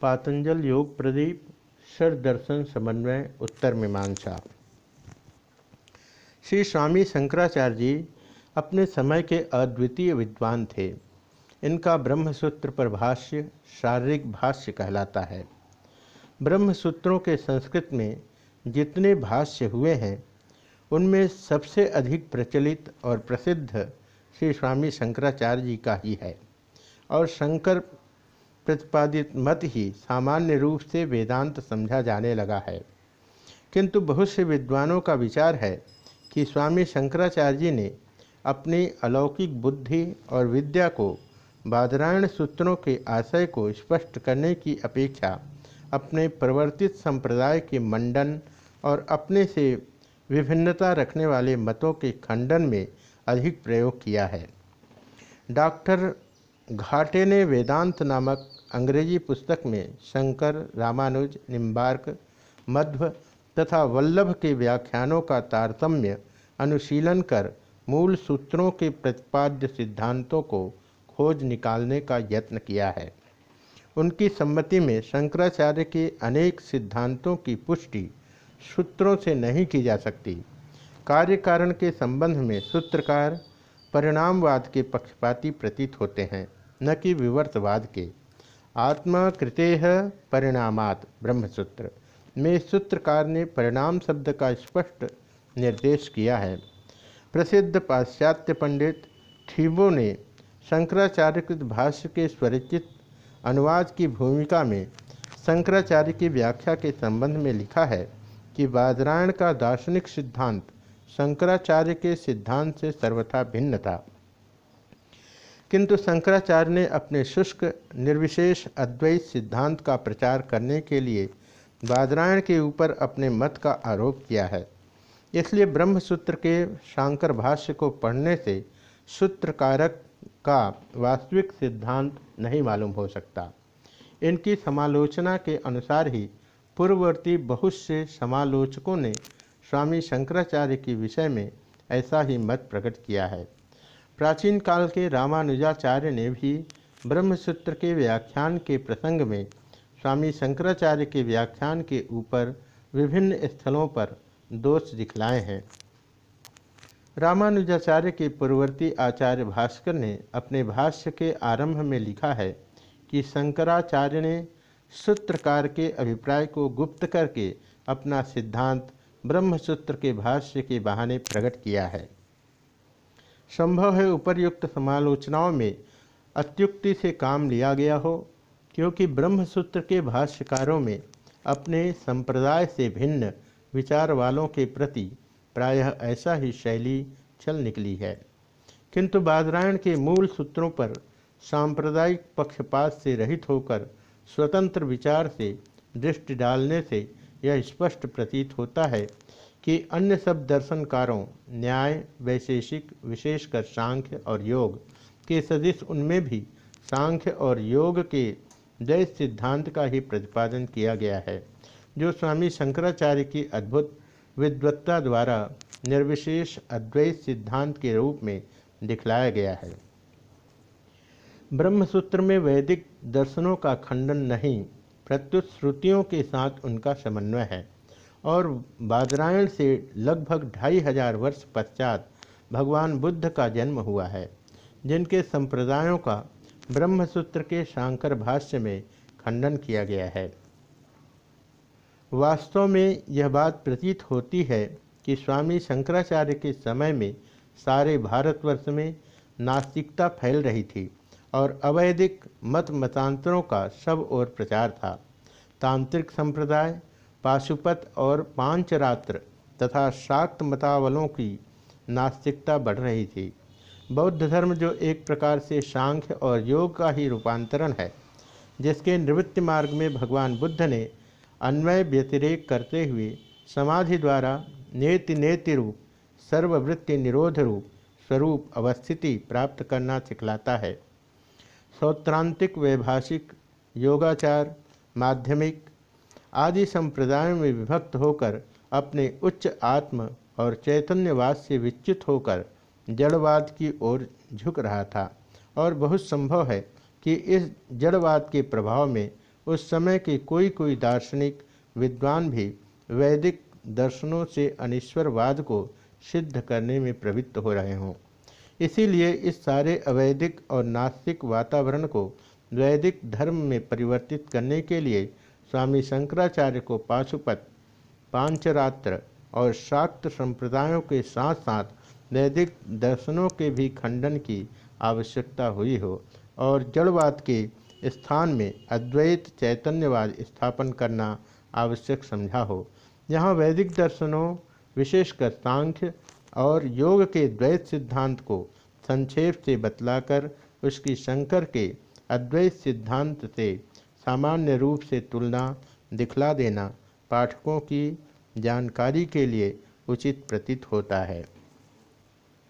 पातंजल योग प्रदीप षड दर्शन समन्वय, उत्तर मीमांसा। श्री स्वामी शंकराचार्य जी अपने समय के अद्वितीय विद्वान थे। इनका ब्रह्मसूत्र पर भाष्य, शारीरिक भाष्य कहलाता है। ब्रह्मसूत्रों के संस्कृत में जितने भाष्य हुए हैं, उनमें सबसे अधिक प्रचलित और प्रसिद्ध श्री स्वामी शंकराचार्य जी का ही है। और शंकर प्रतिपादित मत ही सामान्य रूप से वेदांत समझा जाने लगा है। किंतु बहुत से विद्वानों का विचार है कि स्वामी शंकराचार्य जी ने अपनी अलौकिक बुद्धि और विद्या को बादरायण सूत्रों के आशय को स्पष्ट करने की अपेक्षा अपने प्रवर्तित संप्रदाय के मंडन और अपने से विभिन्नता रखने वाले मतों के खंडन में अधिक प्रयोग किया है। डॉक्टर घाटे ने वेदांत नामक अंग्रेज़ी पुस्तक में शंकर, रामानुज, निम्बार्क, मध्व तथा वल्लभ के व्याख्यानों का तारतम्य अनुशीलन कर मूल सूत्रों के प्रतिपाद्य सिद्धांतों को खोज निकालने का यत्न किया है। उनकी सम्मति में शंकराचार्य के अनेक सिद्धांतों की पुष्टि सूत्रों से नहीं की जा सकती। कार्य कारण के संबंध में सूत्रकार, परिणामवाद के पक्षपाती प्रतीत होते हैं, न कि विवर्तवाद के। आत्मा कृते परिणामात, ब्रह्मसूत्र। में सूत्रकार ने परिणाम शब्द का स्पष्ट निर्देश किया है। प्रसिद्ध पाश्चात्य पंडित थीबो ने शंकराचार्यकृत भाष्य के स्वरचित अनुवाद की भूमिका में शंकराचार्य की व्याख्या के संबंध में लिखा है कि बादरायण का दार्शनिक सिद्धांत शंकराचार्य के सिद्धांत से सर्वथा भिन्न था। किंतु शंकराचार्य ने अपने शुष्क, निर्विशेष, अद्वैत सिद्धांत का प्रचार करने के लिए बादरायण के ऊपर अपने मत का आरोप किया है। इसलिए ब्रह्मसूत्र के शांकर भाष्य को पढ़ने से सूत्रकारक का वास्तविक सिद्धांत नहीं मालूम हो सकता। इनकी समालोचना के अनुसार ही पूर्ववर्ती बहुत से समालोचकों ने स्वामी शंकराचार्य के विषय में ऐसा ही मत प्रकट किया है। प्राचीन काल के रामानुजाचार्य ने भी ब्रह्मसूत्र के व्याख्यान के प्रसंग में स्वामी शंकराचार्य के व्याख्यान के ऊपर विभिन्न स्थलों पर दोष दिखलाए हैं। रामानुजाचार्य के पूर्ववर्ती आचार्य भास्कर ने अपने भाष्य के आरंभ में लिखा है कि शंकराचार्य ने सूत्रकार के अभिप्राय को गुप्त करके अपना सिद्धांत ब्रह्मसूत्र के भाष्य के बहाने प्रकट किया है। संभव है उपर्युक्त समालोचनाओं में अत्युक्ति से काम लिया गया हो, क्योंकि ब्रह्मसूत्र के भाष्यकारों में अपने संप्रदाय से भिन्न विचार वालों के प्रति प्रायः ऐसा ही शैली चल निकली है। किंतु बादरायण के मूल सूत्रों पर सांप्रदायिक पक्षपात से रहित होकर स्वतंत्र विचार से दृष्टि डालने से यह स्पष्ट प्रतीत होता है कि अन्य सब दर्शनकारों, न्याय, वैशेषिक, विशेषकर सांख्य और योग के सदिश उनमें भी सांख्य और योग के जय सिद्धांत का ही प्रतिपादन किया गया है, जो स्वामी शंकराचार्य की अद्भुत विद्वत्ता द्वारा निर्विशेष अद्वैत सिद्धांत के रूप में दिखलाया गया है। ब्रह्मसूत्र में वैदिक दर्शनों का खंडन नहीं, प्रत्युत श्रुतियों के साथ उनका समन्वय है। और बादरायण से लगभग ढाई हज़ार वर्ष पश्चात भगवान बुद्ध का जन्म हुआ है, जिनके संप्रदायों का ब्रह्मसूत्र के शांकर भाष्य में खंडन किया गया है। वास्तव में यह बात प्रतीत होती है कि स्वामी शंकराचार्य के समय में सारे भारतवर्ष में नास्तिकता फैल रही थी और अवैधिक मत मतांतरों का सब ओर प्रचार था। तांत्रिक संप्रदाय पाशुपत और पांचरात्र तथा शाक्त मतावलों की नास्तिकता बढ़ रही थी। बौद्ध धर्म जो एक प्रकार से सांख्य और योग का ही रूपांतरण है, जिसके निवृत्ति मार्ग में भगवान बुद्ध ने अन्वय व्यतिरेक करते हुए समाधि द्वारा नेति नेति रूप, सर्ववृत्ति निरोध रूप, स्वरूप अवस्थिति प्राप्त करना सिखलाता है। सौत्रांतिक वैभाषिक, योगाचार, माध्यमिक आदि संप्रदायों में विभक्त होकर अपने उच्च आत्म और चैतन्यवाद से विच्युत होकर जड़वाद की ओर झुक रहा था। और बहुत संभव है कि इस जड़वाद के प्रभाव में उस समय के कोई कोई दार्शनिक, विद्वान भी वैदिक दर्शनों से अनिश्वरवाद को सिद्ध करने में प्रवृत्त हो रहे हों। इसीलिए इस सारे अवैदिक और नास्तिक वातावरण को वैदिक धर्म में परिवर्तित करने के लिए स्वामी शंकराचार्य को पाशुपत, पांचरात्र और शाक्त संप्रदायों के साथ साथ वैदिक दर्शनों के भी खंडन की आवश्यकता हुई हो और जड़वाद के स्थान में अद्वैत चैतन्यवाद स्थापन करना आवश्यक समझा हो। यहाँ वैदिक दर्शनों, विशेषकर सांख्य और योग के द्वैत सिद्धांत को संक्षेप से बतलाकर उसकी शंकर के अद्वैत सिद्धांत से सामान्य रूप से तुलना, दिखला देना पाठकों की जानकारी के लिए उचित प्रतीत होता है।